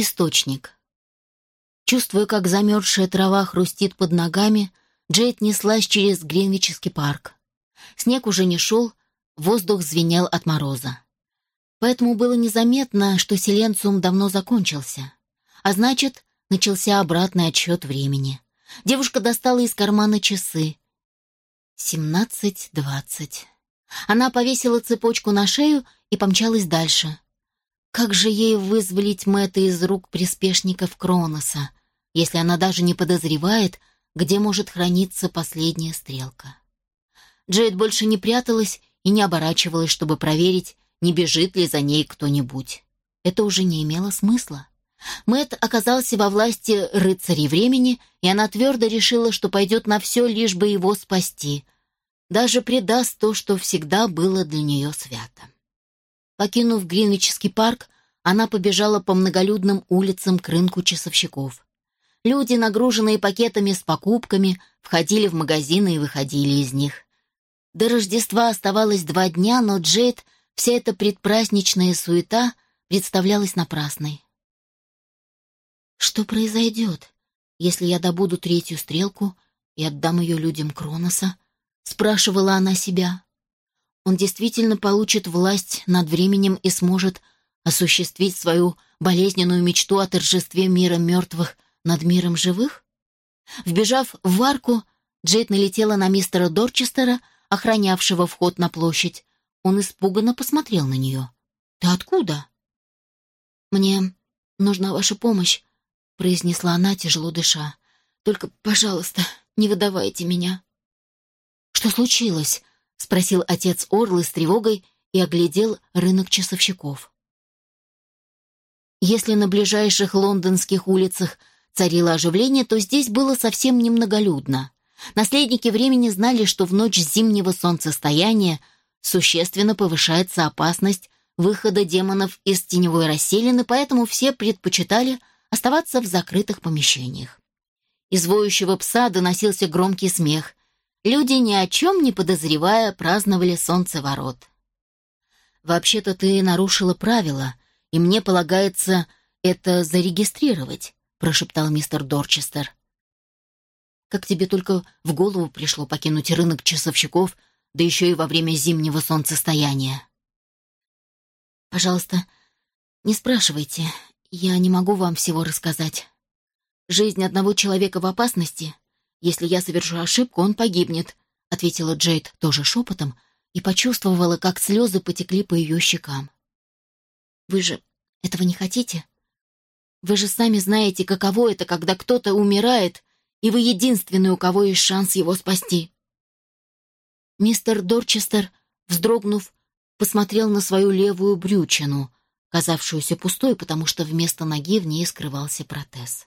Источник. Чувствуя, как замерзшая трава хрустит под ногами, Джейд неслась через Гринвичский парк. Снег уже не шел, воздух звенел от мороза. Поэтому было незаметно, что Селенциум давно закончился. А значит, начался обратный отсчет времени. Девушка достала из кармана часы. Семнадцать двадцать. Она повесила цепочку на шею и помчалась дальше. Как же ей вызволить Мэтта из рук приспешников Кроноса, если она даже не подозревает, где может храниться последняя стрелка? Джейд больше не пряталась и не оборачивалась, чтобы проверить, не бежит ли за ней кто-нибудь. Это уже не имело смысла. Мэт оказался во власти рыцарей времени, и она твердо решила, что пойдет на все, лишь бы его спасти. Даже предаст то, что всегда было для нее свято. Покинув Гринвичский парк, она побежала по многолюдным улицам к рынку часовщиков. Люди, нагруженные пакетами с покупками, входили в магазины и выходили из них. До Рождества оставалось два дня, но Джейд, вся эта предпраздничная суета, представлялась напрасной. Что произойдет, если я добуду третью стрелку и отдам ее людям Кроноса? Спрашивала она себя. Он действительно получит власть над временем и сможет осуществить свою болезненную мечту о торжестве мира мертвых над миром живых? Вбежав в арку, Джейд налетела на мистера Дорчестера, охранявшего вход на площадь. Он испуганно посмотрел на нее. «Ты откуда?» «Мне нужна ваша помощь», — произнесла она, тяжело дыша. «Только, пожалуйста, не выдавайте меня». «Что случилось?» — спросил отец Орлы с тревогой и оглядел рынок часовщиков. Если на ближайших лондонских улицах царило оживление, то здесь было совсем немноголюдно. Наследники времени знали, что в ночь зимнего солнцестояния существенно повышается опасность выхода демонов из теневой расселины, поэтому все предпочитали оставаться в закрытых помещениях. Из воющего пса доносился громкий смех. Люди, ни о чем не подозревая, праздновали солнцеворот. «Вообще-то ты нарушила правила, и мне полагается это зарегистрировать», прошептал мистер Дорчестер. Как тебе только в голову пришло покинуть рынок часовщиков, да еще и во время зимнего солнцестояния? Пожалуйста, не спрашивайте. Я не могу вам всего рассказать. Жизнь одного человека в опасности. Если я совершу ошибку, он погибнет, ответила Джейд тоже шепотом и почувствовала, как слезы потекли по ее щекам. Вы же этого не хотите? Вы же сами знаете, каково это, когда кто-то умирает, и вы единственный, у кого есть шанс его спасти. Мистер Дорчестер, вздрогнув, посмотрел на свою левую брючину, казавшуюся пустой, потому что вместо ноги в ней скрывался протез.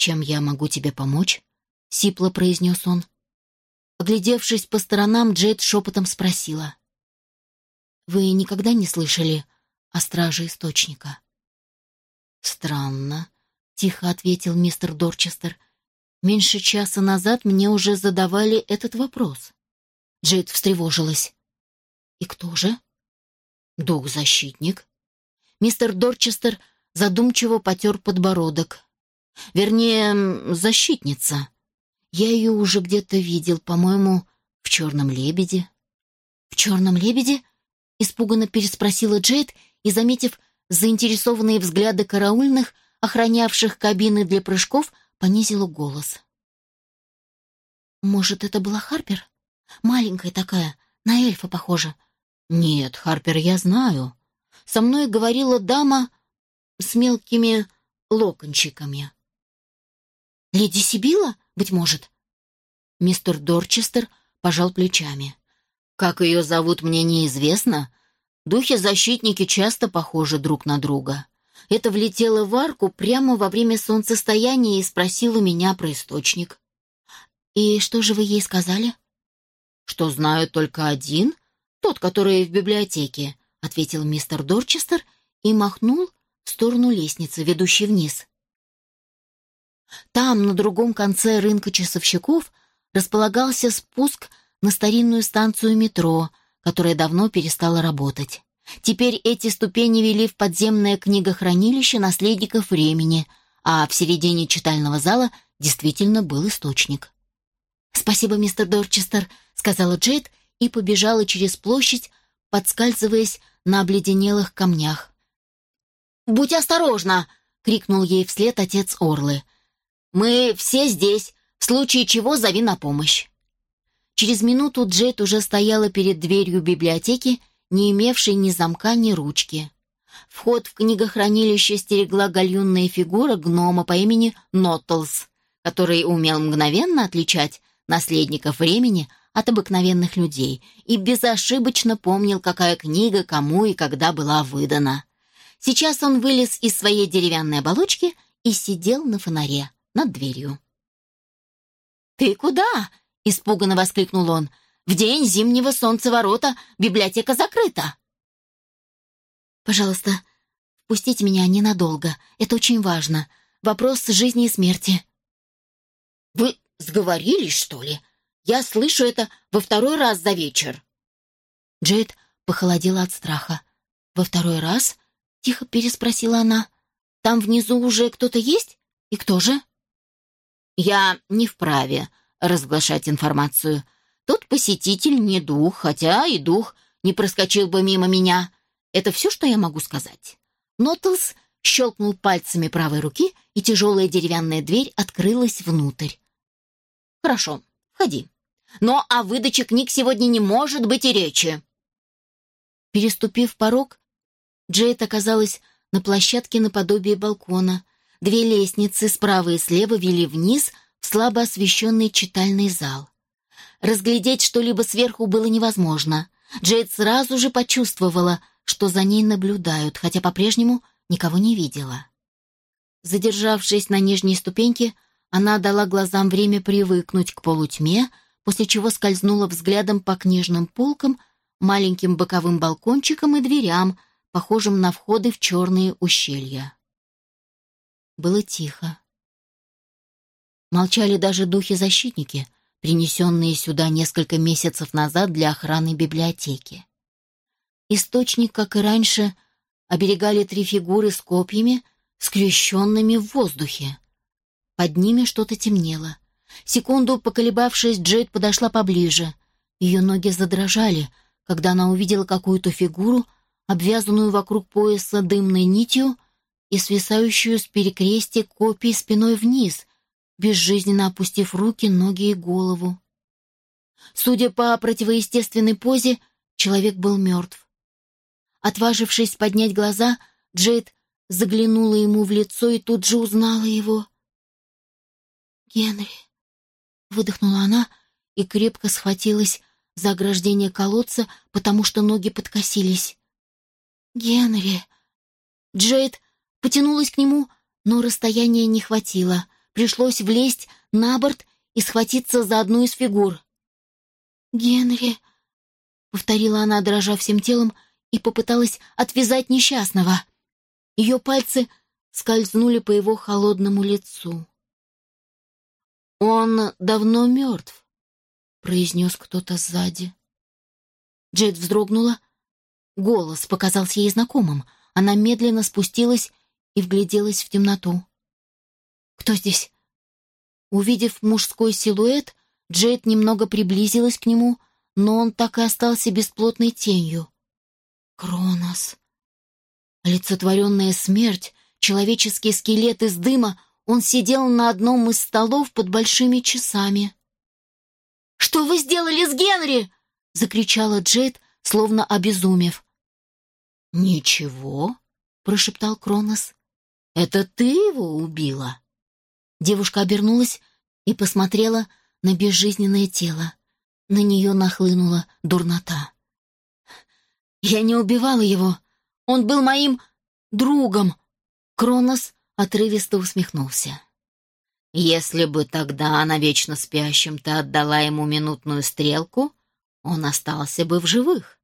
«Чем я могу тебе помочь?» — сипло произнес он. Оглядевшись по сторонам, Джейд шепотом спросила. «Вы никогда не слышали о страже Источника?» «Странно», тихо ответил мистер Дорчестер. Меньше часа назад мне уже задавали этот вопрос. Джейд встревожилась. И кто же? Дух-защитник. Мистер Дорчестер задумчиво потер подбородок. Вернее, защитница. Я ее уже где-то видел, по-моему, в «Черном лебеде». «В черном лебеде?» — испуганно переспросила Джейд и, заметив заинтересованные взгляды караульных, охранявших кабины для прыжков, понизила голос. «Может, это была Харпер? Маленькая такая, на эльфа похожа». «Нет, Харпер, я знаю. Со мной говорила дама с мелкими локончиками». «Леди Сибила, быть может?» Мистер Дорчестер пожал плечами. «Как ее зовут, мне неизвестно. Духи-защитники часто похожи друг на друга. Это влетело в арку прямо во время солнцестояния и спросила меня про источник. «И что же вы ей сказали?» «Что знаю только один, тот, который в библиотеке», — ответил мистер Дорчестер и махнул в сторону лестницы, ведущей вниз. Там, на другом конце рынка часовщиков, располагался спуск на старинную станцию метро, которая давно перестала работать. Теперь эти ступени вели в подземное книгохранилище наследников времени, а в середине читального зала действительно был источник. «Спасибо, мистер Дорчестер», — сказала Джейд и побежала через площадь, подскальзываясь на обледенелых камнях. «Будь осторожна!» — крикнул ей вслед отец Орлы. «Мы все здесь, в случае чего зови на помощь». Через минуту Джейд уже стояла перед дверью библиотеки, не имевшей ни замка, ни ручки. Вход в книгохранилище стерегла гальюнная фигура гнома по имени Нотлс, который умел мгновенно отличать наследников времени от обыкновенных людей и безошибочно помнил, какая книга кому и когда была выдана. Сейчас он вылез из своей деревянной оболочки и сидел на фонаре над дверью. «Ты куда?» — испуганно воскликнул он. «В день зимнего солнцеворота библиотека закрыта». «Пожалуйста, впустите меня ненадолго. Это очень важно. Вопрос жизни и смерти». «Вы сговорились, что ли? Я слышу это во второй раз за вечер». Джейд похолодела от страха. «Во второй раз?» — тихо переспросила она. «Там внизу уже кто-то есть? И кто же?» «Я не вправе разглашать информацию. Тот посетитель не дух, хотя и дух не проскочил бы мимо меня. Это все, что я могу сказать». Нотлс щелкнул пальцами правой руки, и тяжелая деревянная дверь открылась внутрь. «Хорошо, входи. Но о выдаче книг сегодня не может быть и речи». Переступив порог, Джейд оказалась на площадке наподобие балкона. Две лестницы справа и слева вели вниз в слабо освещенный читальный зал. Разглядеть что-либо сверху было невозможно. Джейд сразу же почувствовала, что за ней наблюдают, хотя по-прежнему никого не видела. Задержавшись на нижней ступеньке, она дала глазам время привыкнуть к полутьме, после чего скользнула взглядом по книжным полкам, маленьким боковым балкончикам и дверям, похожим на входы в черные ущелья. Было тихо. Молчали даже духи-защитники, принесенные сюда несколько месяцев назад для охраны библиотеки. Источник, как и раньше, оберегали три фигуры с копьями, скрещенными в воздухе. Под ними что-то темнело. Секунду поколебавшись, Джейд подошла поближе. Ее ноги задрожали, когда она увидела какую-то фигуру, обвязанную вокруг пояса дымной нитью и свисающую с перекрестия копий спиной вниз, безжизненно опустив руки, ноги и голову. Судя по противоестественной позе, человек был мертв. Отважившись поднять глаза, Джейд заглянула ему в лицо и тут же узнала его. «Генри», — выдохнула она и крепко схватилась за ограждение колодца, потому что ноги подкосились. «Генри!» Джейд потянулась к нему, но расстояния не хватило. Пришлось влезть на борт и схватиться за одну из фигур. «Генри!» — повторила она, дрожа всем телом, и попыталась отвязать несчастного. Ее пальцы скользнули по его холодному лицу. «Он давно мертв», — произнес кто-то сзади. Джейд вздрогнула, Голос показался ей знакомым. Она медленно спустилась и вгляделась в темноту. «Кто здесь?» Увидев мужской силуэт, Джейд немного приблизилась к нему, но он так и остался бесплотной тенью. Кронос. Олицетворенная смерть, человеческий скелет из дыма, он сидел на одном из столов под большими часами. «Что вы сделали с Генри?» — закричала Джейд, словно обезумев. «Ничего», — прошептал Кронос. «Это ты его убила?» Девушка обернулась и посмотрела на безжизненное тело. На нее нахлынула дурнота. «Я не убивала его. Он был моим другом!» Кронос отрывисто усмехнулся. «Если бы тогда на вечно спящем ты отдала ему минутную стрелку, он остался бы в живых.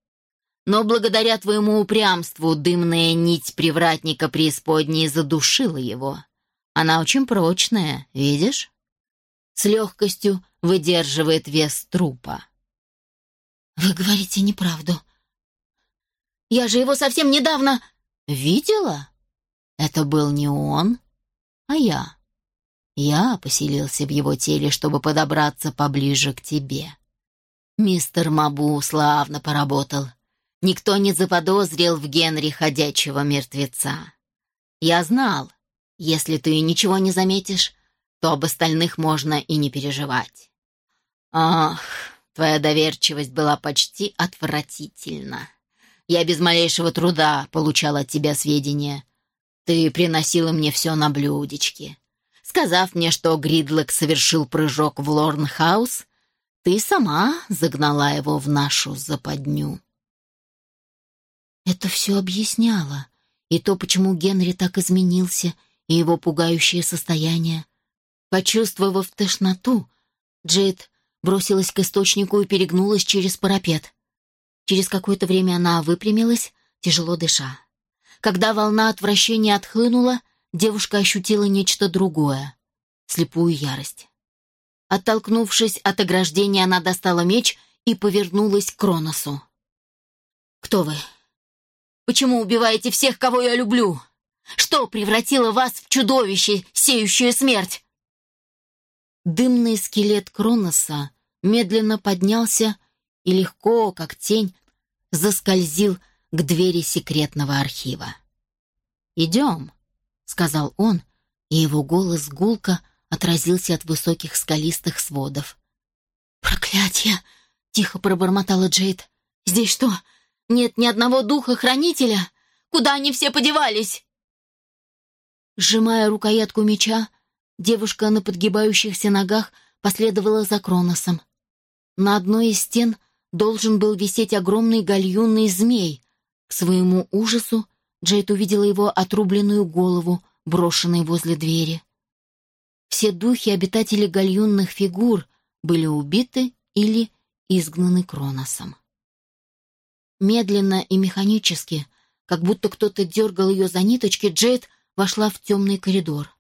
Но благодаря твоему упрямству дымная нить привратника преисподней задушила его. Она очень прочная, видишь? С легкостью выдерживает вес трупа. Вы говорите неправду. Я же его совсем недавно...» «Видела? Это был не он, а я. Я поселился в его теле, чтобы подобраться поближе к тебе. Мистер Мабу славно поработал. Никто не заподозрил в Генри ходячего мертвеца. Я знал, если ты ничего не заметишь, то об остальных можно и не переживать. Ах, твоя доверчивость была почти отвратительна. Я без малейшего труда получал от тебя сведения. Ты приносила мне все на блюдечке. Сказав мне, что Гридлок совершил прыжок в Лорнхаус, ты сама загнала его в нашу западню. Это все объясняло. И то, почему Генри так изменился, и его пугающее состояние. Почувствовав тошноту, Джейд бросилась к источнику и перегнулась через парапет. Через какое-то время она выпрямилась, тяжело дыша. Когда волна отвращения отхлынула, девушка ощутила нечто другое — слепую ярость. Оттолкнувшись от ограждения, она достала меч и повернулась к Кроносу. «Кто вы? Почему убиваете всех, кого я люблю? Что превратило вас в чудовище, сеющее смерть?» Дымный скелет Кроноса медленно поднялся и легко, как тень, заскользил к двери секретного архива. «Идем», — сказал он, и его голос гулко отразился от высоких скалистых сводов. «Проклятье!» — тихо пробормотала Джейд. «Здесь что, нет ни одного духа-хранителя? Куда они все подевались?» Сжимая рукоятку меча, девушка на подгибающихся ногах последовала за Кроносом. На одной из стен должен был висеть огромный гальюнный змей. К своему ужасу Джейд увидела его отрубленную голову, брошенной возле двери. Все духи обитателей гальюнных фигур были убиты или изгнаны Кроносом. Медленно и механически, как будто кто-то дергал ее за ниточки, Джейд вошла в темный коридор.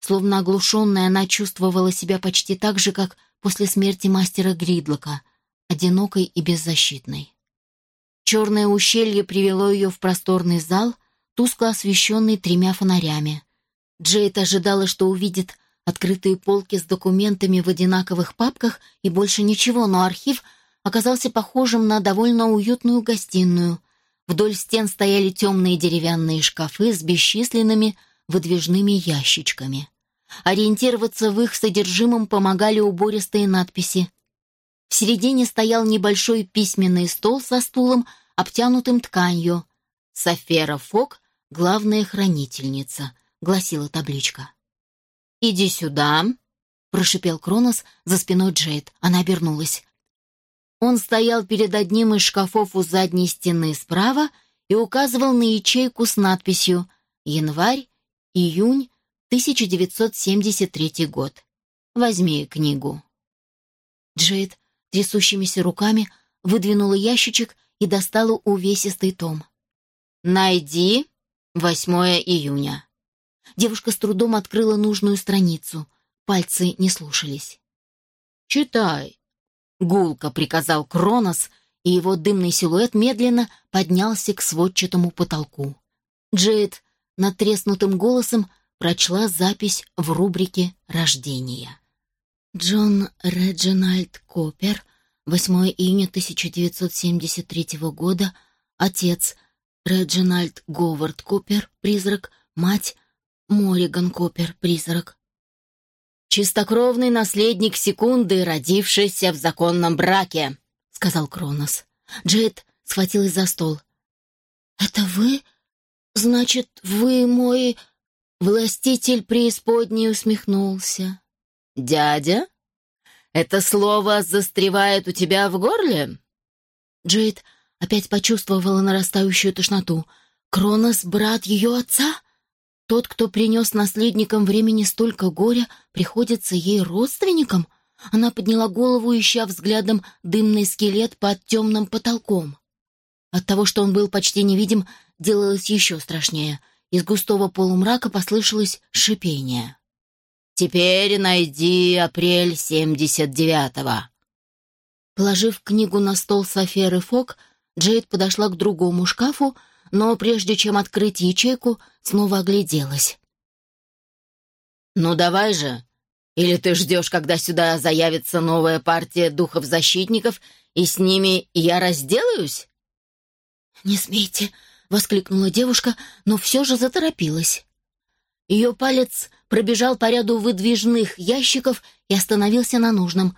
Словно оглушенная, она чувствовала себя почти так же, как после смерти мастера Гридлока, одинокой и беззащитной. Черное ущелье привело ее в просторный зал, тускло освещенный тремя фонарями. Джейд ожидала, что увидит открытые полки с документами в одинаковых папках и больше ничего, но архив оказался похожим на довольно уютную гостиную. Вдоль стен стояли темные деревянные шкафы с бесчисленными выдвижными ящичками. Ориентироваться в их содержимом помогали убористые надписи. В середине стоял небольшой письменный стол со стулом, обтянутым тканью. «Софера Фок, главная хранительница», — гласила табличка. «Иди сюда», — прошипел Кронос за спиной Джейд. Она обернулась. Он стоял перед одним из шкафов у задней стены справа и указывал на ячейку с надписью «Январь, июнь, 1973 год. Возьми книгу». Джейд трясущимися руками выдвинула ящичек и достала увесистый том. «Найди 8 июня». Девушка с трудом открыла нужную страницу. Пальцы не слушались. «Читай», — гулко приказал Кронос, и его дымный силуэт медленно поднялся к сводчатому потолку. Джейд натреснутым голосом прочла запись в рубрике «Рождение». Джон Реджинальд Копер, 8 июня 1973 года, отец Реджинальд Говард Копер, призрак, мать Мориган Копер, призрак. «Чистокровный наследник секунды, родившийся в законном браке», — сказал Кронос. Джет схватилась за стол. «Это вы? Значит, вы мой...» Властитель преисподней усмехнулся. «Дядя? Это слово застревает у тебя в горле?» Джейд опять почувствовала нарастающую тошноту. «Кронос — брат ее отца?» Тот, кто принес наследникам времени столько горя, приходится ей родственником? Она подняла голову, ища взглядом дымный скелет под темным потолком. От того, что он был почти невидим, делалось еще страшнее. Из густого полумрака послышалось шипение. «Теперь найди апрель семьдесят девятого». Положив книгу на стол Соферы Фок, Джейд подошла к другому шкафу, но прежде чем открыть ячейку, снова огляделась. «Ну давай же! Или ты ждешь, когда сюда заявится новая партия духов-защитников, и с ними я разделаюсь?» «Не смейте!» — воскликнула девушка, но все же заторопилась. Ее палец пробежал по ряду выдвижных ящиков и остановился на нужном.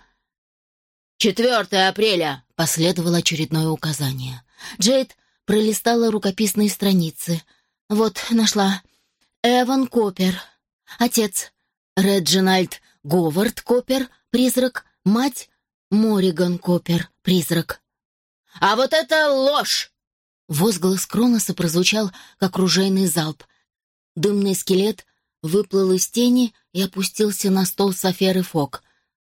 «4 апреля!» — последовало очередное указание. Джейд пролистала рукописные страницы. Вот, нашла. Эван Копер. Отец. Реджинальд Говард Копер, призрак. Мать. Мориган Копер, призрак. «А вот это ложь!» Возглас Кроноса прозвучал, как ружейный залп. Дымный скелет выплыл из тени и опустился на стол с аферы Фок.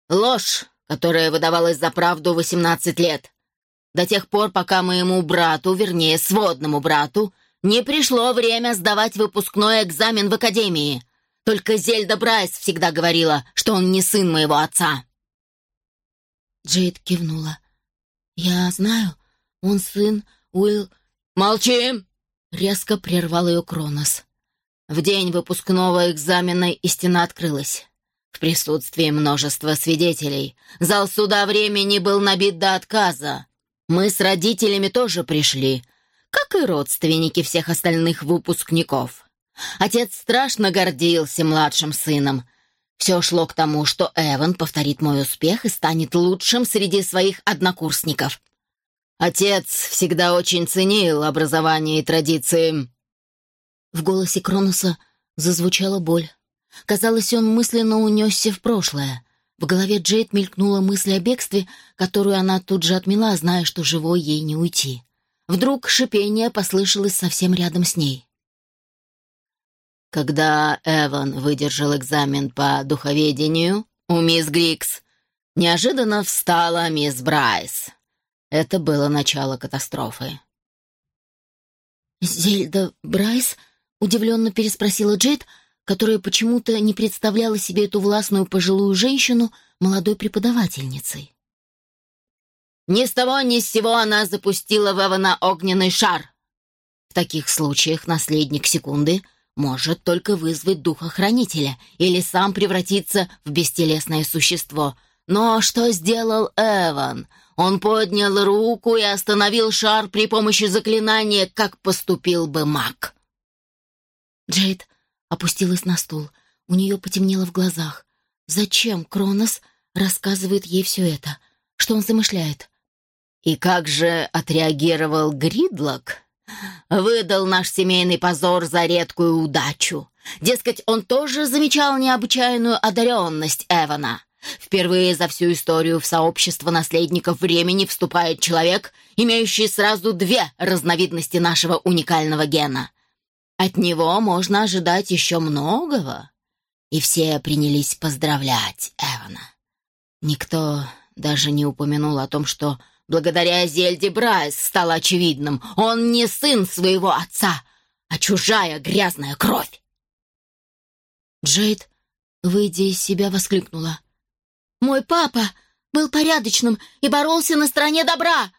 «Ложь, которая выдавалась за правду восемнадцать лет. До тех пор, пока моему брату, вернее, сводному брату, не пришло время сдавать выпускной экзамен в академии. Только Зельда Брайс всегда говорила, что он не сын моего отца». Джейд кивнула. «Я знаю, он сын Уилл...» «Молчи!» — резко прервал ее Кронос. В день выпускного экзамена истина открылась. В присутствии множества свидетелей. Зал суда времени был набит до отказа. Мы с родителями тоже пришли, как и родственники всех остальных выпускников. Отец страшно гордился младшим сыном. Все шло к тому, что Эван повторит мой успех и станет лучшим среди своих однокурсников. Отец всегда очень ценил образование и традиции. В голосе Кроноса зазвучала боль. Казалось, он мысленно унесся в прошлое. В голове Джейд мелькнула мысль о бегстве, которую она тут же отмела, зная, что живой ей не уйти. Вдруг шипение послышалось совсем рядом с ней. Когда Эван выдержал экзамен по духоведению у мисс Грикс, неожиданно встала мисс Брайс. Это было начало катастрофы. «Зельда Брайс?» — удивленно переспросила Джейд, которая почему-то не представляла себе эту властную пожилую женщину молодой преподавательницей. Ни с того ни с сего она запустила в Эвана огненный шар. В таких случаях наследник секунды может только вызвать духохранителя или сам превратиться в бестелесное существо. Но что сделал Эван? Он поднял руку и остановил шар при помощи заклинания, как поступил бы маг. Джейд опустилась на стул. У нее потемнело в глазах. Зачем Кронос рассказывает ей все это? Что он замышляет? И как же отреагировал Гридлок? Выдал наш семейный позор за редкую удачу. Дескать, он тоже замечал необычайную одаренность Эвана. Впервые за всю историю в сообщество наследников времени вступает человек, имеющий сразу две разновидности нашего уникального гена — от него можно ожидать еще многого. И все принялись поздравлять Эвана. Никто даже не упомянул о том, что благодаря Зельде Брайс стало очевидным, он не сын своего отца, а чужая грязная кровь. Джейд, выйдя из себя, воскликнула. «Мой папа был порядочным и боролся на стороне добра!»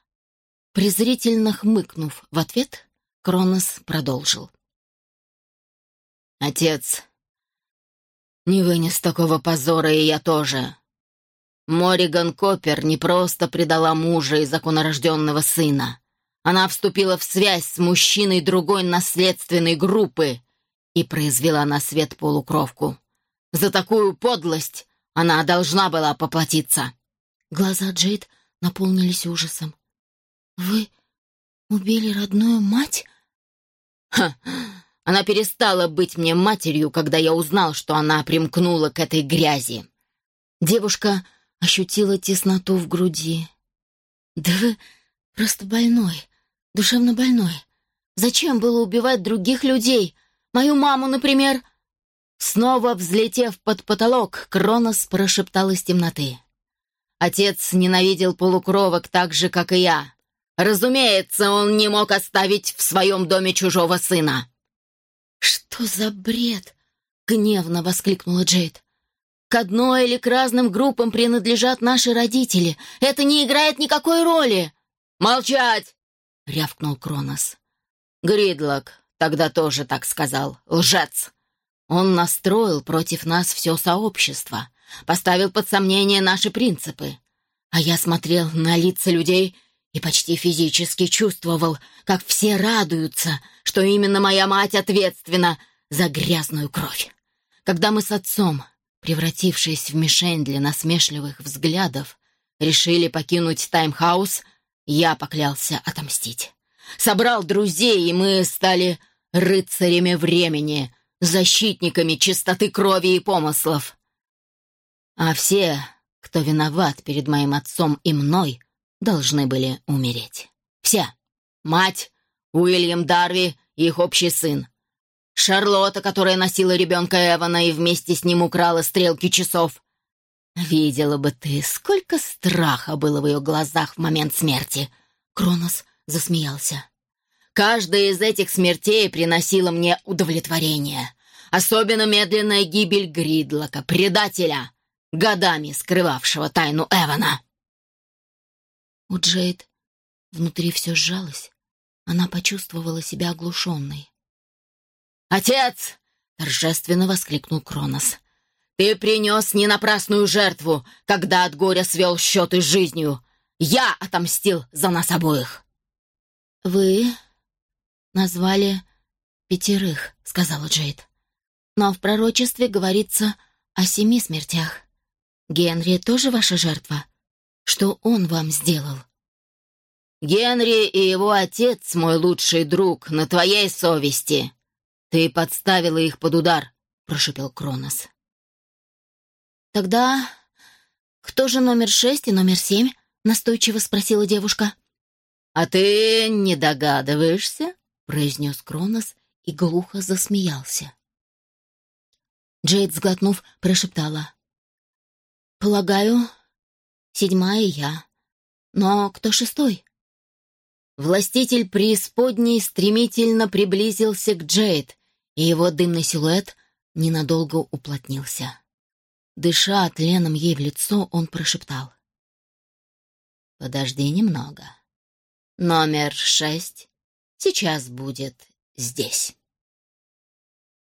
Презрительно хмыкнув в ответ, Кронос продолжил. Отец не вынес такого позора, и я тоже. Мориган Коппер не просто предала мужа и законорожденного сына. Она вступила в связь с мужчиной другой наследственной группы и произвела на свет полукровку. За такую подлость она должна была поплатиться. Глаза Джейд наполнились ужасом. «Вы убили родную мать?» «Ха! Она перестала быть мне матерью, когда я узнал, что она примкнула к этой грязи. Девушка ощутила тесноту в груди. «Да вы просто больной, душевно больной. Зачем было убивать других людей? Мою маму, например?» Снова взлетев под потолок, Кронос прошептал из темноты. «Отец ненавидел полукровок так же, как и я. Разумеется, он не мог оставить в своем доме чужого сына. «Что за бред?» — гневно воскликнула Джейд. «К одной или к разным группам принадлежат наши родители. Это не играет никакой роли!» «Молчать!» — рявкнул Кронос. «Гридлок тогда тоже так сказал. Лжец! Он настроил против нас все сообщество, поставил под сомнение наши принципы. А я смотрел на лица людей и почти физически чувствовал, как все радуются, что именно моя мать ответственна за грязную кровь. Когда мы с отцом, превратившись в мишень для насмешливых взглядов, решили покинуть таймхаус, я поклялся отомстить. Собрал друзей, и мы стали рыцарями времени, защитниками чистоты крови и помыслов. А все, кто виноват перед моим отцом и мной, должны были умереть. Все. Мать, Уильям Дарви и их общий сын. Шарлотта, которая носила ребенка Эвана и вместе с ним украла стрелки часов. Видела бы ты, сколько страха было в ее глазах в момент смерти. Кронос засмеялся. Каждая из этих смертей приносила мне удовлетворение. Особенно медленная гибель Гридлока, предателя, годами скрывавшего тайну Эвана. У Джейд внутри все сжалось. Она почувствовала себя оглушенной. «Отец!» — торжественно воскликнул Кронос. «Ты принес не напрасную жертву, когда от горя свел счеты с жизнью. Я отомстил за нас обоих!» «Вы назвали пятерых», — сказала Джейд. «Но в пророчестве говорится о семи смертях. Генри тоже ваша жертва? Что он вам сделал?» «Генри и его отец, мой лучший друг, на твоей совести. Ты подставила их под удар», — прошепел Кронос. «Тогда кто же номер шесть и номер семь?» — настойчиво спросила девушка. «А ты не догадываешься?» — произнес Кронос и глухо засмеялся. Джейд, сглотнув, прошептала. «Полагаю, седьмая я. Но кто шестой?» Властитель преисподней стремительно приблизился к Джейд, и его дымный силуэт ненадолго уплотнился. Дыша тленом ей в лицо, он прошептал. «Подожди немного. Номер шесть сейчас будет здесь».